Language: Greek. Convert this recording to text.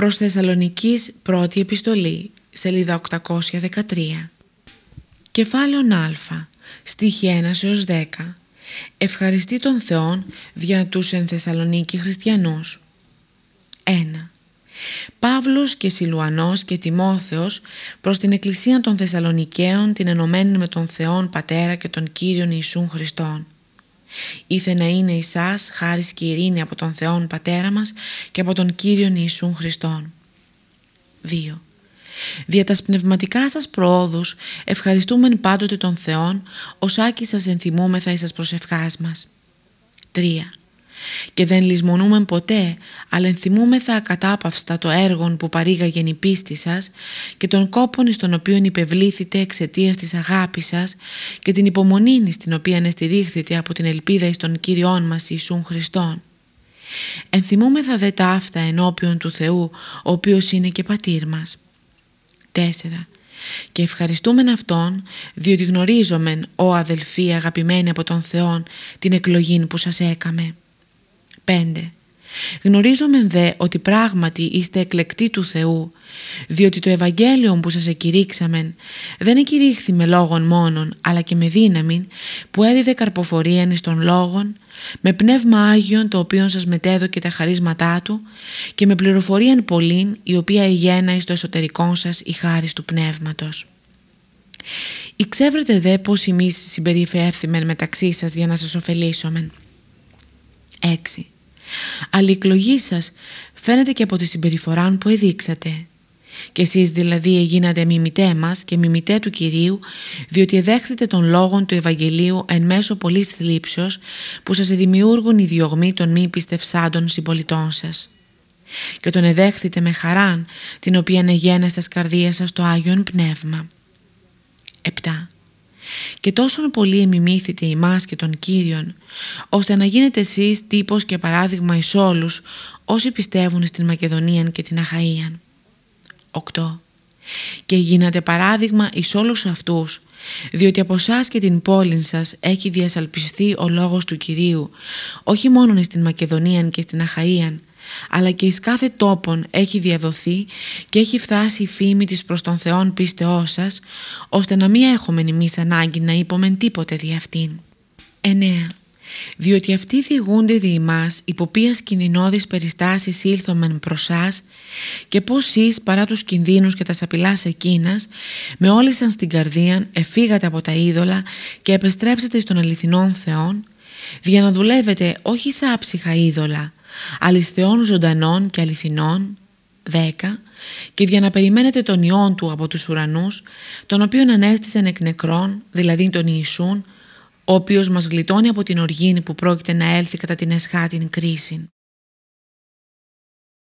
Προς Θεσσαλονικής πρώτη επιστολή, σελίδα 813. Κεφάλαιο Α, στίχη 1 έως 10. Ευχαριστεί τον Θεόν δια τους εν Θεσσαλονίκη χριστιανούς. 1. Παύλος και Σιλουανός και Τιμόθεος προς την Εκκλησία των Θεσσαλονικαίων την ενωμένη με τον Θεόν Πατέρα και τον Κύριον Ιησούν Χριστόν Ήθε να είναι εσάς χάρις και ειρήνη από τον Θεόν Πατέρα μας και από τον Κύριον Ιησούν Χριστόν. 2. Δια τας πνευματικά σας προόδους ευχαριστούμεν πάντοτε τον Θεόν ως άκη σας ενθυμούμεθα εις σας προσευχάς μας. 3 και δεν λησμονούμε ποτέ, αλλά ενθυμούμεθα ακατάπαυστα το έργο που παρήγαγεν η πίστη σας και τον κόπον στον οποίο υπευλήθητε εξαιτίας της αγάπης σας και την υπομονή στην οποία εστηρίχθητε από την ελπίδα εις τον Κύριόν μας Ιησούν Χριστόν. Ενθυμούμεθα δε τα αυτά ενώπιον του Θεού, ο οποίος είναι και πατήρ μας. 4. Και ευχαριστούμεν Αυτόν, διότι γνωρίζομεν, ο αδελφοί αγαπημένοι από τον Θεόν, την εκλογή που σας έκαμε. 5. Γνωρίζομαι δε ότι πράγματι είστε εκλεκτοί του Θεού, διότι το Ευαγγέλιο που σας εκηρύξαμεν δεν εκηρύχθη με λόγων μόνον, αλλά και με δύναμη που έδιδε καρποφορίαν εις των λόγων, με πνεύμα Άγιον το οποίο σας μετέδωκε τα χαρίσματά Του και με πληροφορίαν πολλήν η οποία εγένα εις το εσωτερικό σας η χάρις του Πνεύματος. Εξέβρετε δε πως εμείς συμπεριφέρθημεν μεταξύ σας για να σας ωφελήσουμε. 6. Αλλά η εκλογή σας φαίνεται και από τη συμπεριφορά που εδείξατε. Και εσείς δηλαδή έγινατε μιμητέ μας και μιμητέ του Κυρίου, διότι εδέχθητε τον λόγον του Ευαγγελίου εν μέσω πολλής θλίψεως που σας δημιούργουν οι διωγμοί των μη πιστευσάντων συμπολιτών σας. Και τον εδέχθητε με χαράν, την οποία εγένε στα καρδία σας το Άγιον Πνεύμα. 7 και τόσο πολύ εμιμήθητε ημάς και τον Κύριον, ώστε να γίνετε εσείς τύπος και παράδειγμα εις όλους όσοι πιστεύουν στην Μακεδονία και την Αχαΐαν. 8. Και γίνατε παράδειγμα εις όλους αυτούς, διότι από εσάς και την πόλη σας έχει διασαλπιστεί ο λόγος του Κυρίου, όχι μόνο στην Μακεδονία και στην Αχαΐαν, αλλά και εις κάθε τόπον έχει διαδοθεί και έχει φτάσει η φήμη της προς τον Θεόν πίστεώς σας, ώστε να μην έχουμε εμείς ανάγκη να είπομεν τίποτε δι' αυτήν. 9. Διότι αυτοί διηγούνται δι' εμάς υπό ποιας κινδυνώδεις περιστάσεις ήλθομεν προς σας και πως εις παρά τους κινδύνους και τα σαπηλάς εκείνας με όλησαν στην καρδία εφήγατε από τα είδωλα και επεστρέψετε στον αληθινόν Θεόν για να δουλεύετε όχι σαν άψυχα είδωλα αληθεών ζωντανών και αληθινών, 10, και για να περιμένετε τον Υιόν Του από τους ουρανούς, τον οποίον ανέστησαν εκ νεκρών, δηλαδή τον Ιησούν, ο οποίος μας γλιτώνει από την οργήνη που πρόκειται να έλθει κατά την εσχάτην κρίση.